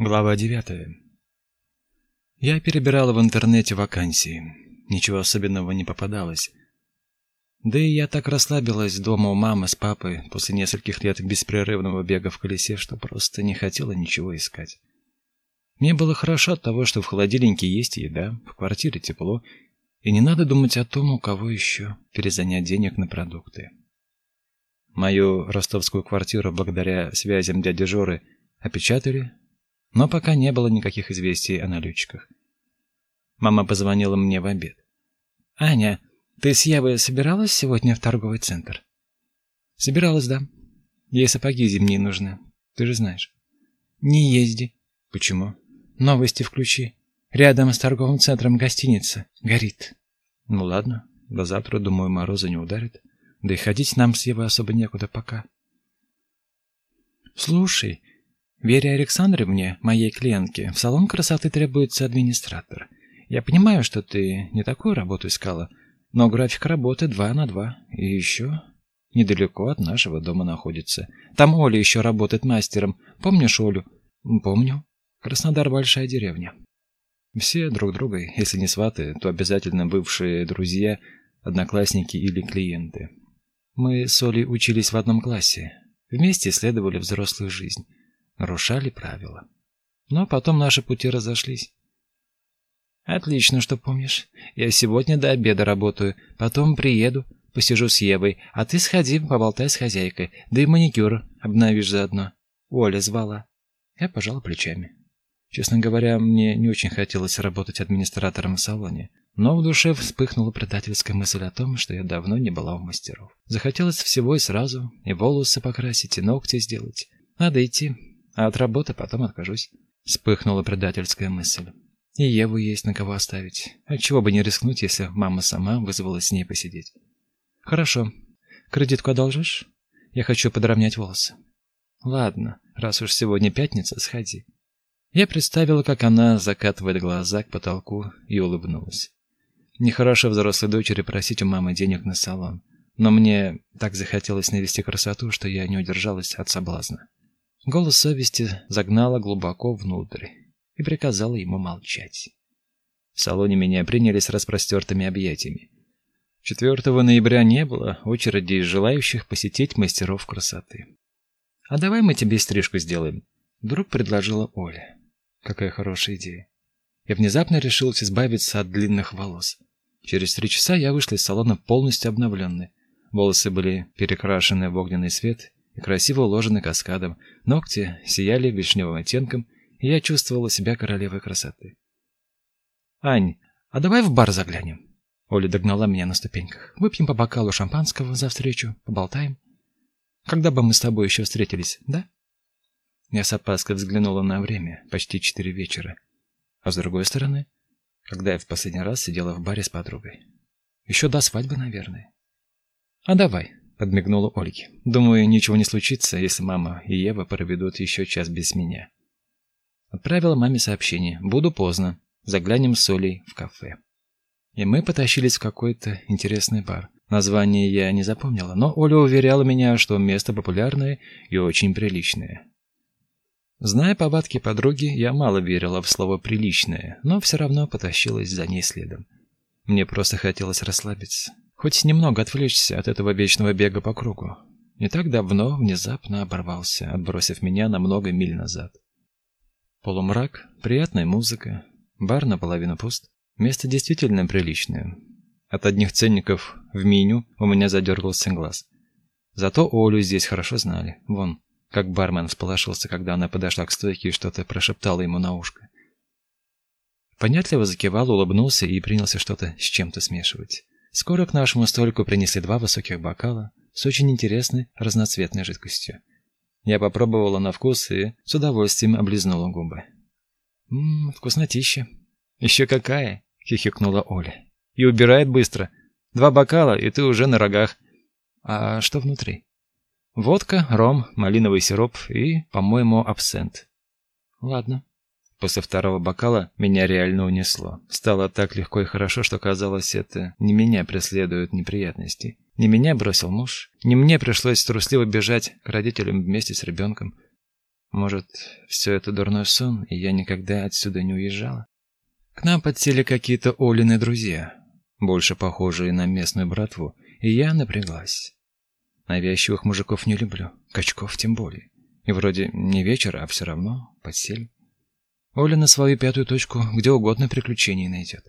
Глава 9. Я перебирала в интернете вакансии. Ничего особенного не попадалось. Да и я так расслабилась дома у мамы с папой после нескольких лет беспрерывного бега в колесе, что просто не хотела ничего искать. Мне было хорошо от того, что в холодильнике есть еда, в квартире тепло, и не надо думать о том, у кого еще перезанять денег на продукты. Мою ростовскую квартиру благодаря связям дяди Жоры опечатали, но пока не было никаких известий о налетчиках. Мама позвонила мне в обед. «Аня, ты с Евой собиралась сегодня в торговый центр?» «Собиралась, да. Ей сапоги зимние нужны, ты же знаешь». «Не езди». «Почему?» «Новости включи. Рядом с торговым центром гостиница. Горит». «Ну ладно, до завтра, думаю, мороза не ударит. Да и ходить нам с Евой особо некуда пока». «Слушай, Вере Александровне, моей клиентке, в салон красоты требуется администратор. Я понимаю, что ты не такую работу искала, но график работы два на два. И еще недалеко от нашего дома находится. Там Оля еще работает мастером. Помнишь Олю? Помню. Краснодар большая деревня. Все друг друга, если не сваты, то обязательно бывшие друзья, одноклассники или клиенты. Мы с Олей учились в одном классе. Вместе исследовали взрослую жизнь нарушали правила. Но потом наши пути разошлись. Отлично, что помнишь. Я сегодня до обеда работаю, потом приеду, посижу с Евой, а ты сходи, поболтай с хозяйкой, да и маникюр обновишь заодно. Оля звала. Я пожал плечами. Честно говоря, мне не очень хотелось работать администратором в салоне, но в душе вспыхнула предательская мысль о том, что я давно не была у мастеров. Захотелось всего и сразу, и волосы покрасить, и ногти сделать. Надо идти, а от работы потом откажусь. Вспыхнула предательская мысль. И Еву есть на кого оставить. Отчего бы не рискнуть, если мама сама вызвалась с ней посидеть. Хорошо. Кредитку одолжишь? Я хочу подровнять волосы. Ладно, раз уж сегодня пятница, сходи. Я представила, как она закатывает глаза к потолку и улыбнулась. Нехорошо взрослой дочери просить у мамы денег на салон, но мне так захотелось навести красоту, что я не удержалась от соблазна. Голос совести загнала глубоко внутрь и приказала ему молчать. В салоне меня приняли с распростертыми объятиями. 4 ноября не было очереди из желающих посетить мастеров красоты. «А давай мы тебе стрижку сделаем», — вдруг предложила Оля. «Какая хорошая идея». Я внезапно решилась избавиться от длинных волос. Через три часа я вышла из салона полностью обновленной. Волосы были перекрашены в огненный цвет красиво уложены каскадом, ногти сияли вишневым оттенком, и я чувствовала себя королевой красоты. «Ань, а давай в бар заглянем?» Оля догнала меня на ступеньках. «Выпьем по бокалу шампанского за встречу, поболтаем. Когда бы мы с тобой еще встретились, да?» Я с опаской взглянула на время, почти четыре вечера. А с другой стороны, когда я в последний раз сидела в баре с подругой. Еще до свадьбы, наверное. «А давай», подмигнула Ольге. Думаю, ничего не случится, если мама и Ева проведут еще час без меня. Отправила маме сообщение: "Буду поздно. Заглянем с Олей в кафе". И мы потащились в какой-то интересный бар. Название я не запомнила, но Оля уверяла меня, что место популярное и очень приличное. Зная повадки подруги, я мало верила в слово приличное, но все равно потащилась за ней следом. Мне просто хотелось расслабиться. Хоть немного отвлечься от этого вечного бега по кругу. Не так давно внезапно оборвался, отбросив меня на много миль назад. Полумрак, приятная музыка, бар наполовину пуст. Место действительно приличное. От одних ценников в меню у меня задергался глаз. Зато Олю здесь хорошо знали. Вон, как бармен всполошился, когда она подошла к стойке и что-то прошептала ему на ушко. Понятливо закивал, улыбнулся и принялся что-то с чем-то смешивать. Скоро к нашему столику принесли два высоких бокала с очень интересной разноцветной жидкостью. Я попробовала на вкус и с удовольствием облизнула губы. «Ммм, вкуснотища!» «Еще какая!» — хихикнула Оля. «И убирает быстро. Два бокала, и ты уже на рогах. А что внутри?» «Водка, ром, малиновый сироп и, по-моему, абсент». «Ладно». После второго бокала меня реально унесло. Стало так легко и хорошо, что казалось, это не меня преследуют неприятности. Не меня бросил муж, не мне пришлось трусливо бежать к родителям вместе с ребенком. Может, все это дурной сон, и я никогда отсюда не уезжала? К нам подсели какие-то Олины друзья, больше похожие на местную братву, и я напряглась. Навязчивых мужиков не люблю, качков тем более. И вроде не вечер, а все равно подсели. Оля на свою пятую точку где угодно приключений найдет.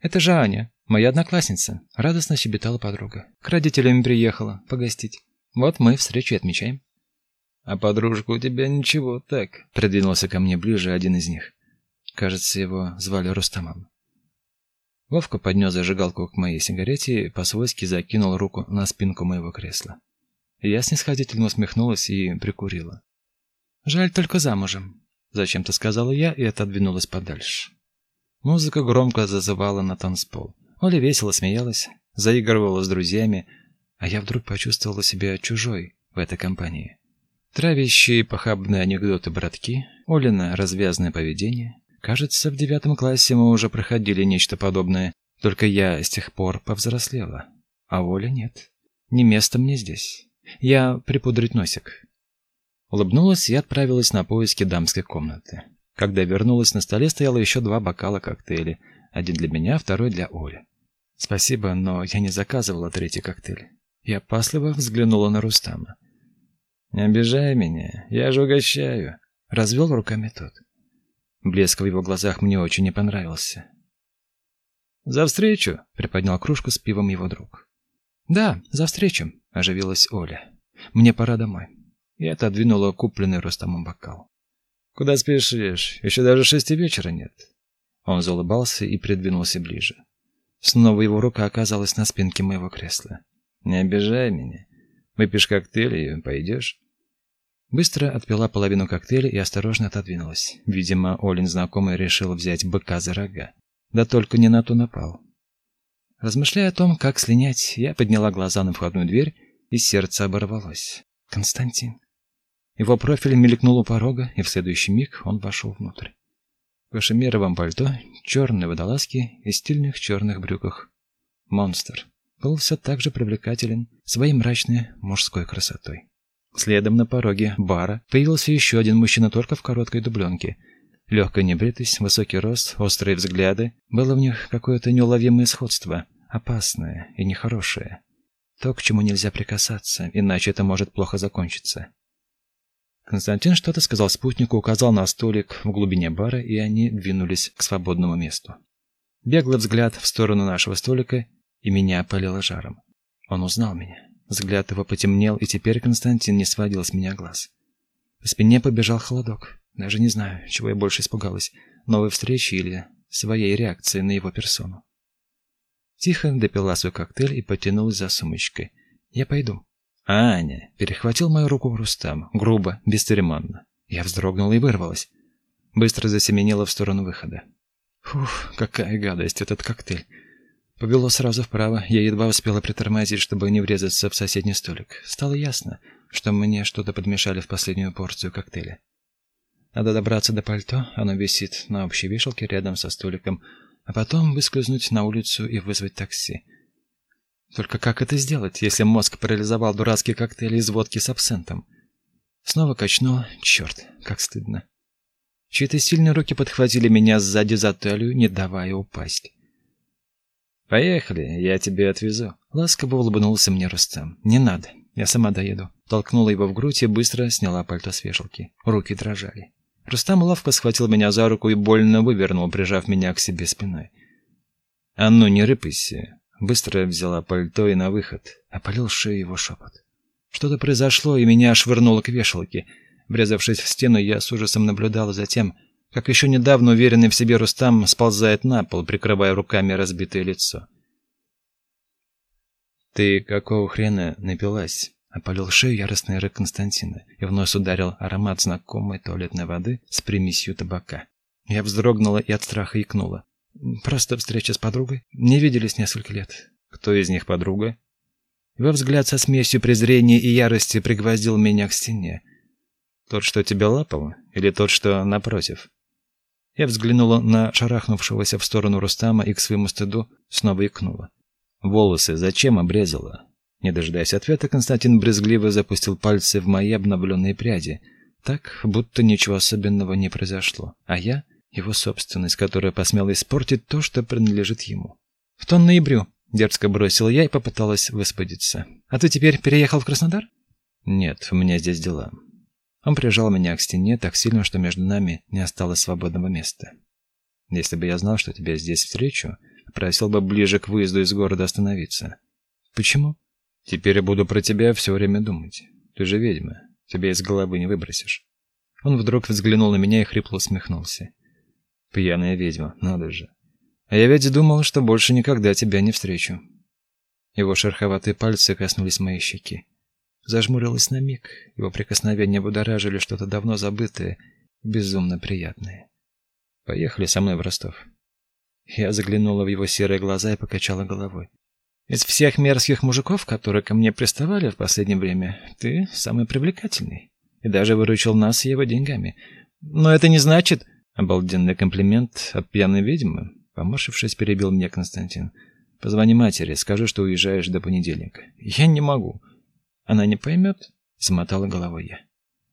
«Это же Аня, моя одноклассница», — радостно щебетала подруга. «К родителям приехала погостить. Вот мы встречу и отмечаем». «А подружка у тебя ничего так», — придвинулся ко мне ближе один из них. Кажется, его звали Рустамом. Вовка поднес зажигалку к моей сигарете и по-свойски закинул руку на спинку моего кресла. Я снисходительно усмехнулась и прикурила. «Жаль только замужем», — зачем-то сказала я и отодвинулась подальше. Музыка громко зазывала на танцпол. Оля весело смеялась, заигрывала с друзьями, а я вдруг почувствовала себя чужой в этой компании. Травящие похабные анекдоты братки, Олина развязное поведение. Кажется, в девятом классе мы уже проходили нечто подобное, только я с тех пор повзрослела, а Оля нет. Не место мне здесь. Я припудрить носик. Улыбнулась и отправилась на поиски дамской комнаты. Когда вернулась, на столе стояло еще два бокала коктейля, один для меня, второй для Оли. Спасибо, но я не заказывала третий коктейль. Я опасливо взглянула на Рустама. Не обижай меня, я же угощаю, развел руками тот. Блеск в его глазах мне очень не понравился. За встречу, приподнял кружку с пивом его друг. Да, за встречу, оживилась Оля. Мне пора домой. И отодвинула купленный Рустамом бокал. Куда спешишь? Еще даже шести вечера нет. Он заулыбался и придвинулся ближе. Снова его рука оказалась на спинке моего кресла. Не обижай меня. Выпьешь коктейль и пойдешь. Быстро отпила половину коктейля и осторожно отодвинулась. Видимо, Олин знакомый решил взять быка за рога. Да только не на то напал. Размышляя о том, как слинять, я подняла глаза на входную дверь, и сердце оборвалось. Константин. Его профиль мелькнул у порога, и в следующий миг он вошел внутрь. В кашемировом пальто, черной водолазке и стильных черных брюках. Монстр. Был все так же привлекателен своей мрачной мужской красотой. Следом на пороге бара появился еще один мужчина только в короткой дубленке. Легкая небритость, высокий рост, острые взгляды. Было в них какое-то неуловимое сходство, опасное и нехорошее. То, к чему нельзя прикасаться, иначе это может плохо закончиться. Константин что-то сказал спутнику, указал на столик в глубине бара, и они двинулись к свободному месту. Беглый взгляд в сторону нашего столика, и меня опалило жаром. Он узнал меня. Взгляд его потемнел, и теперь Константин не сводил с меня глаз. По спине побежал холодок. Даже не знаю, чего я больше испугалась: новой встречи или своей реакции на его персону. Тихо допила свой коктейль и потянулась за сумочкой. Я пойду. Аня перехватил мою руку Рустам, грубо, бесцеремонно. Я вздрогнула и вырвалась. Быстро засеменила в сторону выхода. Фух, какая гадость этот коктейль. Повело сразу вправо. Я едва успела притормозить, чтобы не врезаться в соседний столик. Стало ясно, что мне что-то подмешали в последнюю порцию коктейля. Надо добраться до пальто, оно висит на общей вешалке рядом со столиком, а потом выскользнуть на улицу и вызвать такси. Только как это сделать, если мозг парализовал дурацкий коктейль из водки с абсентом? Снова качнуло. Черт, как стыдно. Чьи-то сильные руки подхватили меня сзади за талию, не давая упасть. Поехали, я тебя отвезу. Ласково улыбнулся мне Рустам. Не надо, я сама доеду. Толкнула его в грудь и быстро сняла пальто с вешалки. Руки дрожали. Рустам ловко схватил меня за руку и больно вывернул, прижав меня к себе спиной. А ну не рыпайся. Быстро взяла пальто и на выход, опалил шею его шепот. Что-то произошло, и меня швырнуло к вешалке. Врезавшись в стену, я с ужасом наблюдала за тем, как еще недавно уверенный в себе Рустам сползает на пол, прикрывая руками разбитое лицо. «Ты какого хрена напилась?» Опалил шею яростный рык Константина, и в нос ударил аромат знакомой туалетной воды с примесью табака. Я вздрогнула и от страха икнула. «Просто встреча с подругой. Не виделись несколько лет». «Кто из них подруга?» Его взгляд со смесью презрения и ярости пригвоздил меня к стене. «Тот, что тебя лапал? Или тот, что напротив?» Я взглянула на шарахнувшегося в сторону Рустама и к своему стыду снова икнула. «Волосы зачем обрезала?» Не дожидаясь ответа, Константин брезгливо запустил пальцы в мои обновленные пряди. так, будто ничего особенного не произошло, а я — его собственность, которая посмела испортить то, что принадлежит ему. В тон ноябрю дерзко бросила я и попыталась высвободиться. «А ты теперь переехал в Краснодар?» «Нет, у меня здесь дела». Он прижал меня к стене так сильно, что между нами не осталось свободного места. «Если бы я знал, что тебя здесь встречу, просил бы ближе к выезду из города остановиться». «Почему?» «Теперь я буду про тебя все время думать. Ты же ведьма. Тебя из головы не выбросишь. Он вдруг взглянул на меня и хрипло усмехнулся. Пьяная ведьма, надо же. А я ведь думал, что больше никогда тебя не встречу. Его шероховатые пальцы коснулись моей щеки. Зажмурилась на миг. Его прикосновения будоражили что-то давно забытое, безумно приятное. Поехали со мной в Ростов. Я заглянула в его серые глаза и покачала головой. Из всех мерзких мужиков, которые ко мне приставали в последнее время, ты самый привлекательный. И даже выручил нас его деньгами. Но это не значит... Обалденный комплимент от пьяной ведьмы. Поморщившись, перебил меня Константин. Позвони матери, скажи, что уезжаешь до понедельника. Я не могу. Она не поймет? Замотала головой я.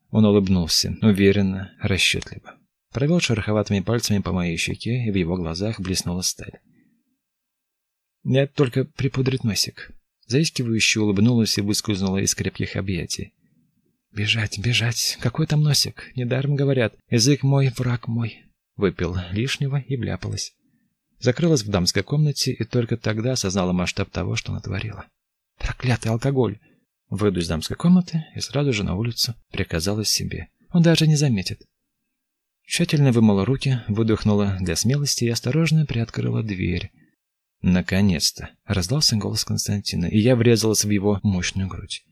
Он улыбнулся, уверенно, расчетливо. Провел шероховатыми пальцами по моей щеке, и в его глазах блеснула сталь. Я только припудрить носик. Заискивающе улыбнулась и выскользнула из крепких объятий. Бежать, бежать. Какой там носик? Недаром говорят: язык мой, враг мой. Выпил лишнего и вляпалась. Закрылась в дамской комнате и только тогда осознала масштаб того, что натворила. Проклятый алкоголь. Выйду из дамской комнаты и сразу же на улицу приказала себе. Он даже не заметит. Тщательно вымыла руки, выдохнула для смелости и осторожно приоткрыла дверь. Наконец-то раздался голос Константина, и я врезалась в его мощную грудь.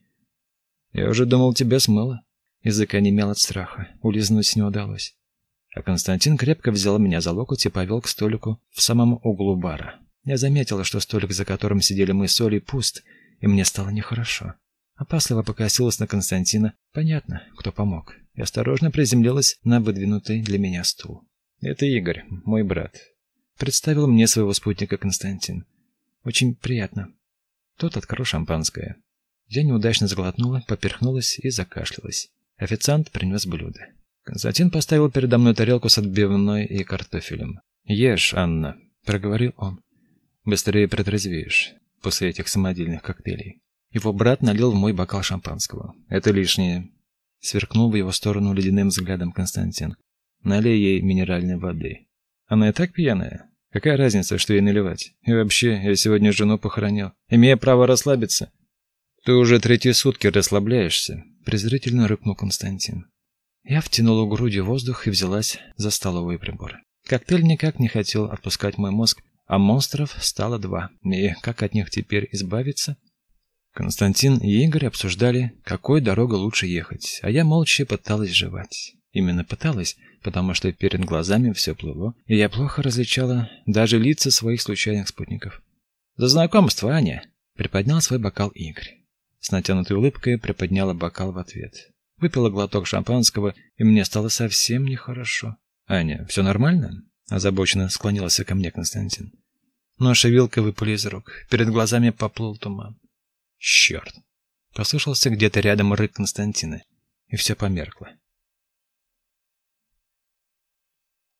Я уже думал, тебя смыло. Язык онемел от страха, улизнуть не удалось. А Константин крепко взял меня за локоть и повел к столику в самом углу бара. Я заметила, что столик, за которым сидели мы с Олей, пуст, и мне стало нехорошо. Опасливо покосилась на Константина. Понятно, кто помог. И осторожно приземлилась на выдвинутый для меня стул. Это Игорь, мой брат. Представил мне своего спутника Константин. Очень приятно. Тот открыл шампанское. Я неудачно заглотнула, поперхнулась и закашлялась. Официант принес блюдо. Константин поставил передо мной тарелку с отбивной и картофелем. "Ешь, Анна", проговорил он. "Быстрее протрезвеешь после этих самодельных коктейлей". Его брат налил в мой бокал шампанского. "Это лишнее", сверкнул в его сторону ледяным взглядом Константин. "Налей ей минеральной воды". Она и так пьяная. Какая разница, что ей наливать? И вообще, я сегодня жену похоронил. Имея право расслабиться. Ты уже третьи сутки расслабляешься, презрительно рыкнул Константин. Я втянула грудью воздух и взялась за столовые приборы. Коктейль никак не хотел отпускать мой мозг, а монстров стало два. И как от них теперь избавиться? Константин и Игорь обсуждали, какой дорогой лучше ехать, а я молча пыталась жевать. Именно пыталась, потому что перед глазами все плыло, и я плохо различала даже лица своих случайных спутников. «За знакомство, Аня!» — приподнял свой бокал Игорь. С натянутой улыбкой приподняла бокал в ответ. Выпила глоток шампанского, и мне стало совсем нехорошо. «Аня, все нормально?» — озабоченно склонился ко мне Константин. Нож и вилка выпали из рук. Перед глазами поплыл туман. «Черт!» — послышался где-то рядом рык Константина, и все померкло.